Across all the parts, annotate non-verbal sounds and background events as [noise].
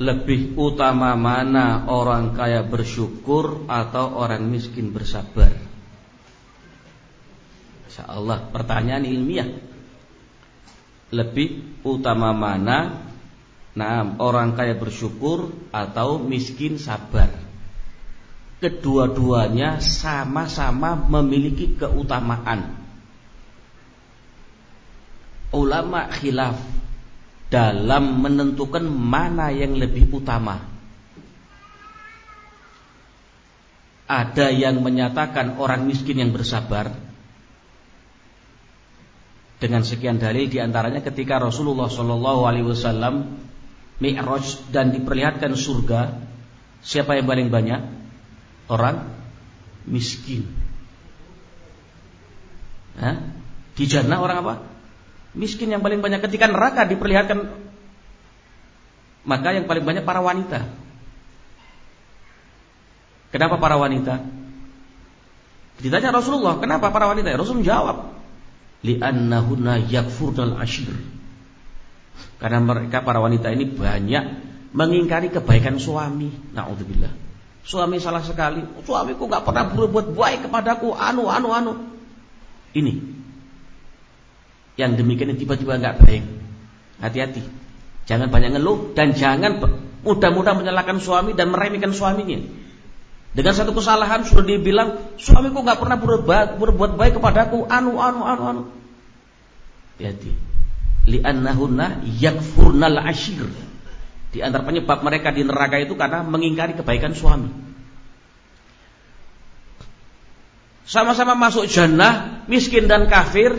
Lebih utama mana orang kaya bersyukur atau orang miskin bersabar? Insya Allah pertanyaan ilmiah. Lebih utama mana Nah, orang kaya bersyukur atau miskin sabar. Kedua-duanya sama-sama memiliki keutamaan. Ulama khilaf dalam menentukan mana yang lebih utama. Ada yang menyatakan orang miskin yang bersabar dengan sekian dalil di antaranya ketika Rasulullah Shallallahu Alaihi Wasallam Mi'raj dan diperlihatkan surga, siapa yang paling banyak? Orang miskin. Hah? Di jannah orang apa? Miskin yang paling banyak. Ketika neraka diperlihatkan maka yang paling banyak para wanita. Kenapa para wanita? Ditanya Rasulullah, kenapa para wanita? Rasul menjawab, li'annahunna yakfurnal ashir karena mereka para wanita ini banyak mengingkari kebaikan suami. Nauzubillah. Suami salah sekali. Suamiku nggak pernah berbuat baik kepadaku. Anu, anu, anu. Ini. Yang demikian tiba-tiba nggak baik. Hati-hati. Jangan banyak ngeluh dan jangan mudah-mudah menyalahkan suami dan meremehkan suaminya. Dengan satu kesalahan sudah dibilang suamiku nggak pernah berbuat, berbuat baik kepadaku. Anu, anu, anu, anu. Hati-hati li'annahunna yakfurnal ashir. Di antara penyebab mereka di neraka itu karena mengingkari kebaikan suami. Sama-sama masuk jannah, miskin dan kafir,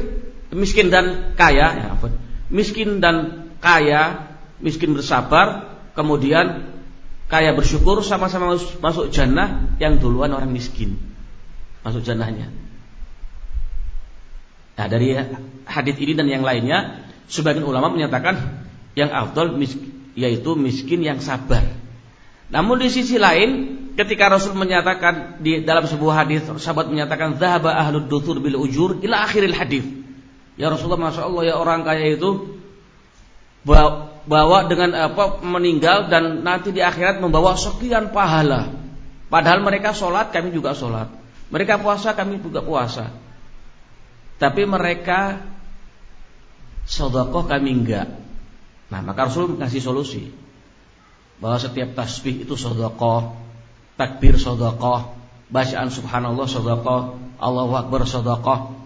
miskin dan kaya, ya, miskin dan kaya, miskin bersabar, kemudian kaya bersyukur, sama-sama masuk jannah, yang duluan orang miskin masuk jannahnya. Nah dari hadis ini dan yang lainnya Sebagian ulama menyatakan yang afdal yaitu miskin yang sabar. Namun di sisi lain ketika Rasul menyatakan di dalam sebuah hadis sahabat menyatakan zahaba ahlud duthur bil ujur ila akhiril hadis. Ya Rasulullah Masya Allah ya orang kaya itu bawa dengan apa meninggal dan nanti di akhirat membawa sekian pahala. Padahal mereka sholat kami juga sholat. Mereka puasa kami juga puasa. Tapi mereka Sodakoh kami enggak Nah maka Rasul ngasih solusi Bahwa setiap tasbih itu sodakoh Takbir sodakoh Bacaan subhanallah sodakoh Allahu akbar sodakoh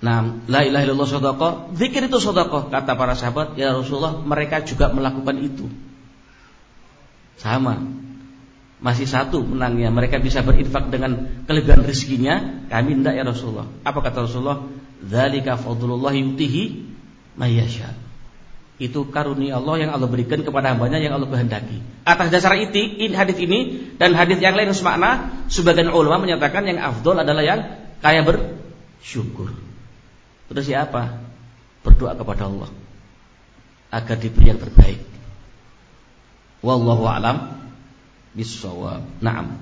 Nah, la ilaha illallah sodakoh Zikir itu sodakoh Kata para sahabat, ya Rasulullah Mereka juga melakukan itu. Sama. Masih satu menangnya. Mereka bisa berinfak dengan kelebihan rezekinya. Kami tidak ya Rasulullah. Apa kata Rasulullah? Dzalika fadlullah yutihi mayyasha. Itu karunia Allah yang Allah berikan kepada hambanya yang Allah kehendaki. Atas dasar itu, in hadis ini dan hadis yang lain semakna, sebagian ulama menyatakan yang afdol adalah yang kaya bersyukur. Terus siapa? Berdoa kepada Allah agar diberi yang terbaik. Wallahu a'lam bissawab. Naam.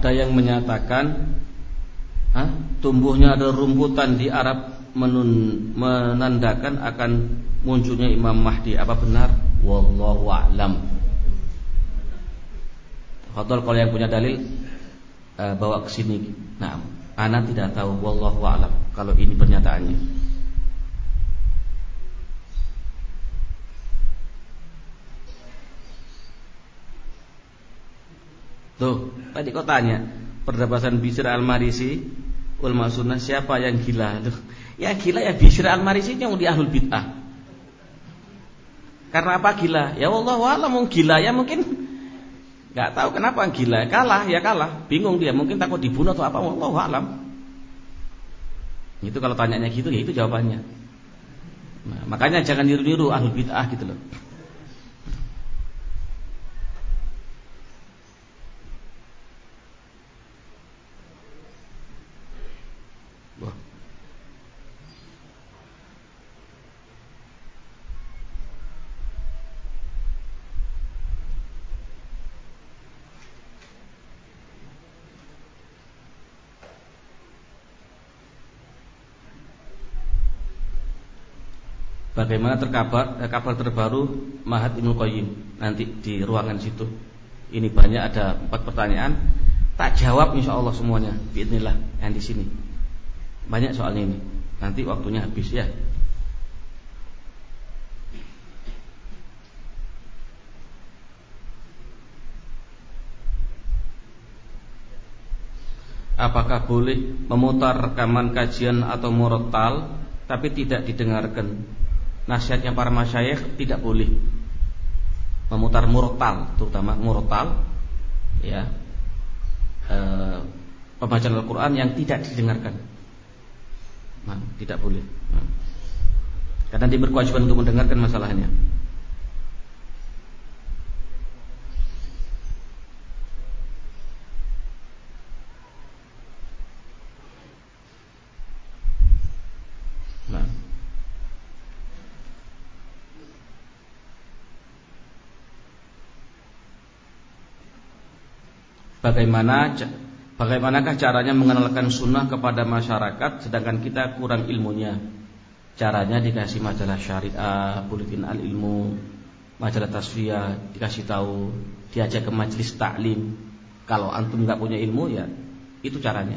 Ada yang menyatakan ha, tumbuhnya ada rumputan di Arab menun, menandakan akan munculnya Imam Mahdi. Apa benar? Wallahu a'lam. Fadol kalau yang punya dalil uh, bawa ke sini. Nah, ana tidak tahu wallahu a'lam kalau ini pernyataannya. Tuh, tadi kau tanya perdebatan Bishr al-Marisi ulama sunnah siapa yang gila? Tuh, ya gila ya Bishr al-Marisi yang di ahlul bid'ah. Karena apa gila? Ya Allah wala mau gila ya mungkin nggak tahu kenapa gila kalah ya kalah bingung dia mungkin takut dibunuh atau apa Allah alam. Itu kalau tanyanya gitu ya itu jawabannya. Nah, makanya jangan niru-niru ahlul bid'ah gitu loh. Bagaimana terkabar eh, kabar terbaru Mahat Ibnu Qayyim nanti di ruangan situ. Ini banyak ada empat pertanyaan. Tak jawab insya Allah semuanya. Bismillah yang di sini. Banyak soalnya ini. Nanti waktunya habis ya. Apakah boleh memutar rekaman kajian atau murotal tapi tidak didengarkan? Nasihatnya para masyayikh tidak boleh memutar murotal, terutama murotal, ya, e, pembacaan Al-Quran yang tidak didengarkan. Nah, tidak boleh. Nah. Karena dia berkewajiban untuk mendengarkan masalahnya. Bagaimana bagaimanakah caranya mengenalkan sunnah kepada masyarakat sedangkan kita kurang ilmunya? Caranya dikasih majalah syariah, buletin al ilmu, majalah tasfiyah, dikasih tahu, diajak ke majelis taklim. Kalau antum nggak punya ilmu ya itu caranya.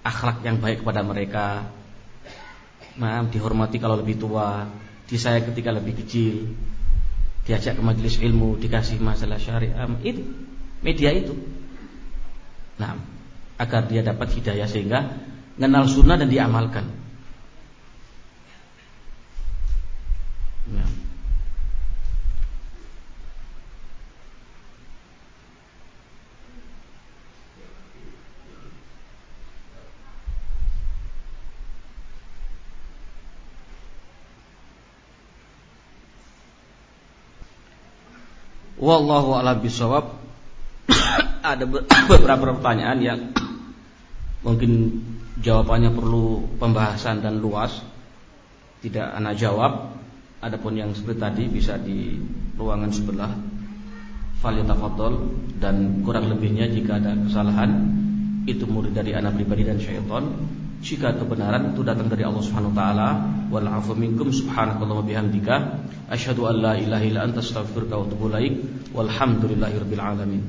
Akhlak yang baik kepada mereka. Maaf, dihormati kalau lebih tua, disayang ketika lebih kecil, diajak ke majelis ilmu, dikasih masalah syariah, itu media itu. Nah, agar dia dapat hidayah sehingga mengenal sunnah dan diamalkan. Ya. Wallahu a'lam bishawab ada [coughs] beberapa pertanyaan yang [coughs] mungkin jawabannya perlu pembahasan dan luas. Tidak anak jawab. Adapun yang seperti tadi bisa di ruangan sebelah. Falyatafadhol dan kurang lebihnya jika ada kesalahan itu murid dari anak pribadi dan syaitan. Jika kebenaran itu datang dari Allah Subhanahu wa taala, wal afu minkum subhanakallah bihamdika, asyhadu an la ilaha illa anta astaghfiruka wa atubu ilaik. Walhamdulillahirabbil alamin.